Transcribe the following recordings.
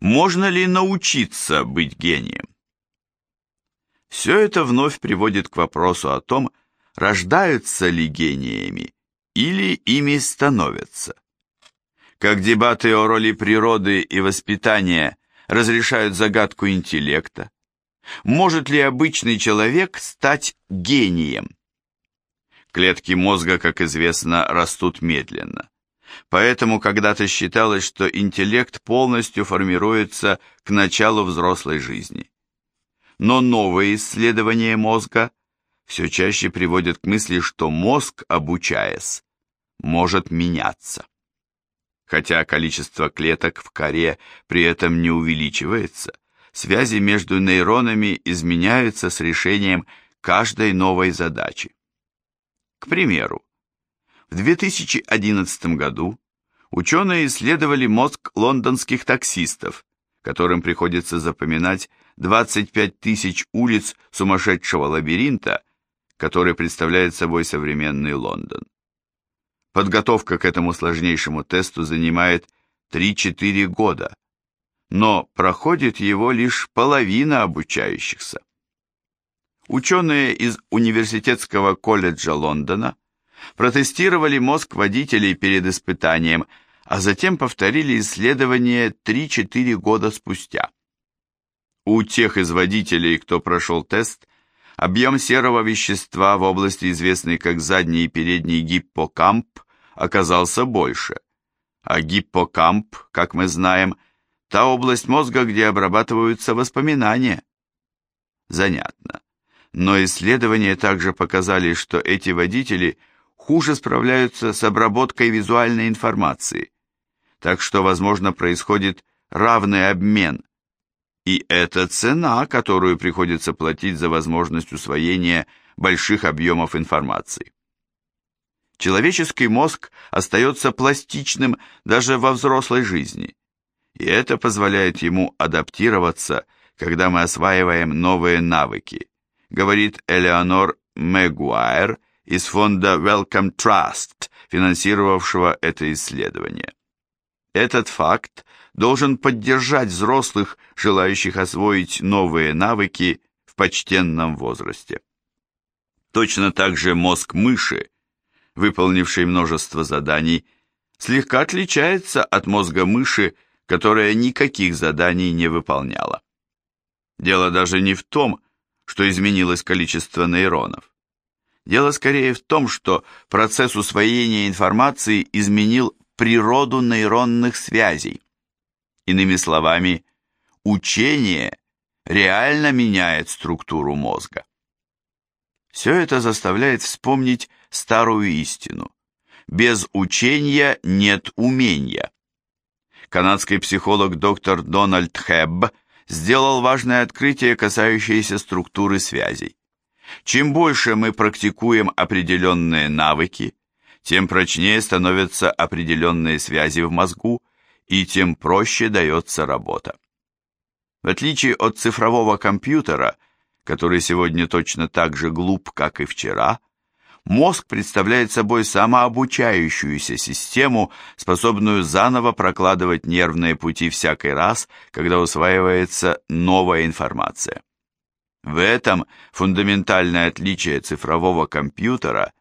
Можно ли научиться быть гением? Все это вновь приводит к вопросу о том, рождаются ли гениями или ими становятся. Как дебаты о роли природы и воспитания разрешают загадку интеллекта, может ли обычный человек стать гением? Клетки мозга, как известно, растут медленно. Поэтому когда-то считалось, что интеллект полностью формируется к началу взрослой жизни. Но новые исследования мозга все чаще приводят к мысли, что мозг, обучаясь, может меняться. Хотя количество клеток в коре при этом не увеличивается, связи между нейронами изменяются с решением каждой новой задачи. К примеру, в 2011 году ученые исследовали мозг лондонских таксистов, которым приходится запоминать 25 тысяч улиц сумасшедшего лабиринта, который представляет собой современный Лондон. Подготовка к этому сложнейшему тесту занимает 3-4 года, но проходит его лишь половина обучающихся. Ученые из Университетского колледжа Лондона протестировали мозг водителей перед испытанием, а затем повторили исследование 3-4 года спустя. У тех из водителей, кто прошел тест, объем серого вещества в области, известной как задний и передний гиппокамп, оказался больше. А гиппокамп, как мы знаем, та область мозга, где обрабатываются воспоминания. Занятно. Но исследования также показали, что эти водители хуже справляются с обработкой визуальной информации. Так что, возможно, происходит равный обмен. И это цена, которую приходится платить за возможность усвоения больших объемов информации. Человеческий мозг остается пластичным даже во взрослой жизни, и это позволяет ему адаптироваться, когда мы осваиваем новые навыки, говорит Элеонор Мэгуайр из фонда Wellcome Trust, финансировавшего это исследование. Этот факт должен поддержать взрослых, желающих освоить новые навыки в почтенном возрасте. Точно так же мозг мыши, выполнивший множество заданий, слегка отличается от мозга мыши, которая никаких заданий не выполняла. Дело даже не в том, что изменилось количество нейронов. Дело скорее в том, что процесс усвоения информации изменил природу нейронных связей. Иными словами, учение реально меняет структуру мозга. Все это заставляет вспомнить старую истину. Без учения нет умения. Канадский психолог доктор Дональд Хэбб сделал важное открытие, касающееся структуры связей. Чем больше мы практикуем определенные навыки, тем прочнее становятся определенные связи в мозгу, и тем проще дается работа. В отличие от цифрового компьютера, который сегодня точно так же глуп, как и вчера, мозг представляет собой самообучающуюся систему, способную заново прокладывать нервные пути всякий раз, когда усваивается новая информация. В этом фундаментальное отличие цифрового компьютера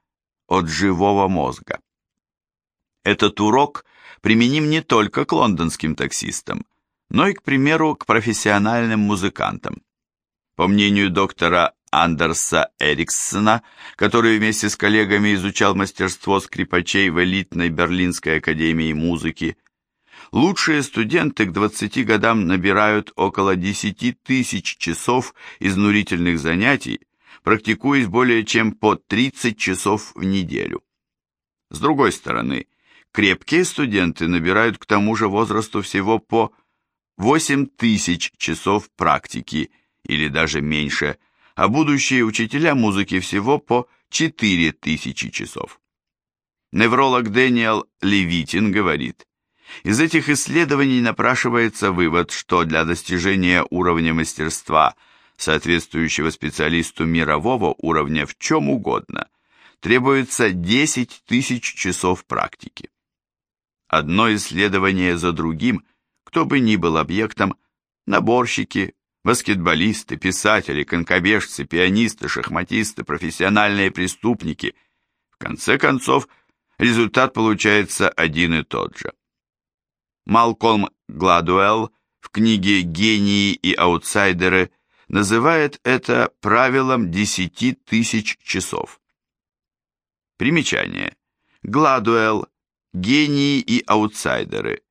от живого мозга. Этот урок применим не только к лондонским таксистам, но и, к примеру, к профессиональным музыкантам. По мнению доктора Андерса Эриксона, который вместе с коллегами изучал мастерство скрипачей в элитной Берлинской академии музыки, лучшие студенты к 20 годам набирают около 10 тысяч часов изнурительных занятий, практикуясь более чем по 30 часов в неделю. С другой стороны, крепкие студенты набирают к тому же возрасту всего по 8 тысяч часов практики или даже меньше, а будущие учителя музыки всего по 4 тысячи часов. Невролог Дэниел Левитин говорит, из этих исследований напрашивается вывод, что для достижения уровня мастерства, соответствующего специалисту мирового уровня в чем угодно, требуется 10 тысяч часов практики. Одно исследование за другим кто бы ни был объектом, наборщики, баскетболисты, писатели, конкобежцы, пианисты, шахматисты, профессиональные преступники. В конце концов, результат получается один и тот же. Малкольм Гладуэлл в книге «Гении и аутсайдеры» называет это правилом 10 тысяч часов. Примечание. Гладуэлл, гении и аутсайдеры.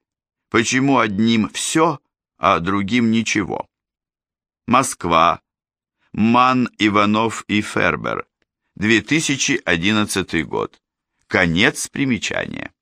Почему одним все, а другим ничего? Москва. Ман, Иванов и Фербер. 2011 год. Конец примечания.